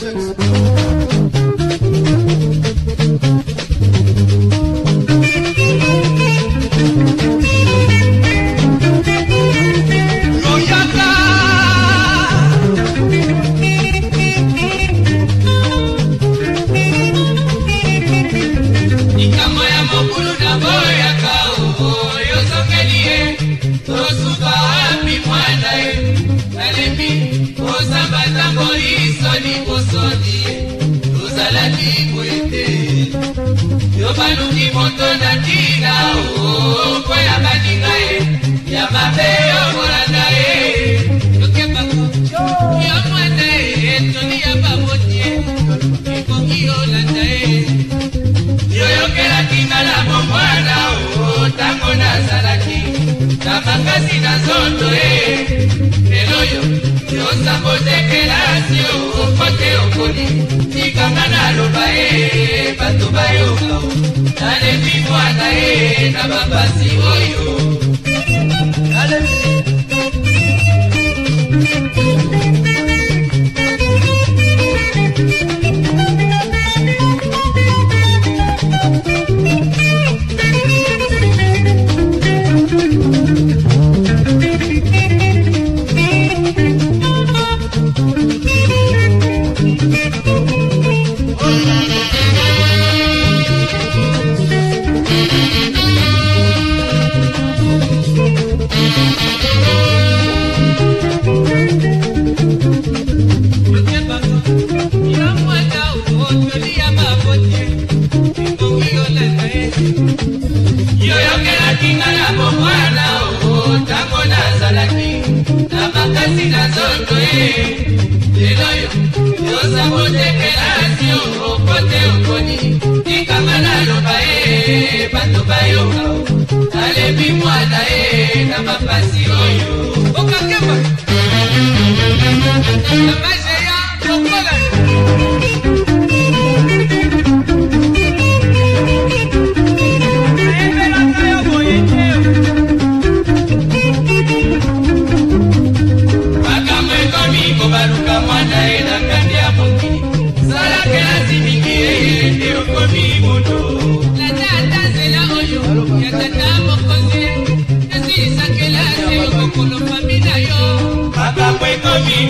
just. mondo na ntina o oh, po oh, oh, ya baninga ye ya mabe makambo tekelasi oko te okoli tikanga naloba ye bato bayoka nalebi mwana ye na bapasi oyo nalebi baninga na bomwana oo ntango nazalaki na makasi na nzoto e lelo yo yoza kotekelasi okote okoni likama naloba e bato bayoka nalebi mwana e na mapasi oyo okakema amajeya lokola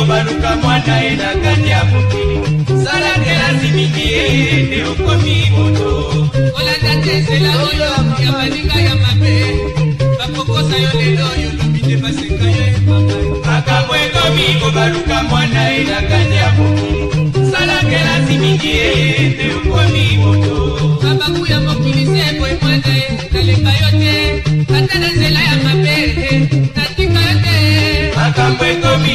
kobaluka mwana ye na kati ya mokili sala te lasimiki ye nde okomi moto kolanda te nzela oyo ya baninga ya mabe bakokosa yo lelo yo lobi te baseka yo ebama makambo ekomi kobaluka mwana ye na kati ya mokili sala te lasimiki ye nde okomi moto mabaku ya mokili se boye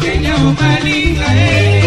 Kenya umalinga eh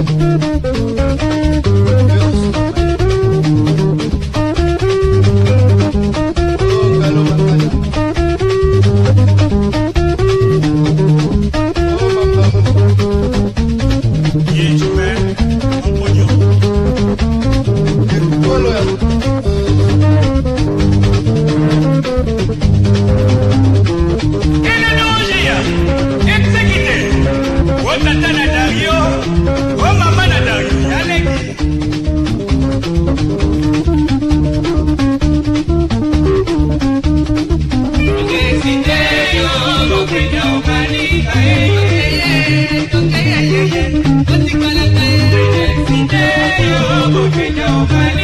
Thank you. Open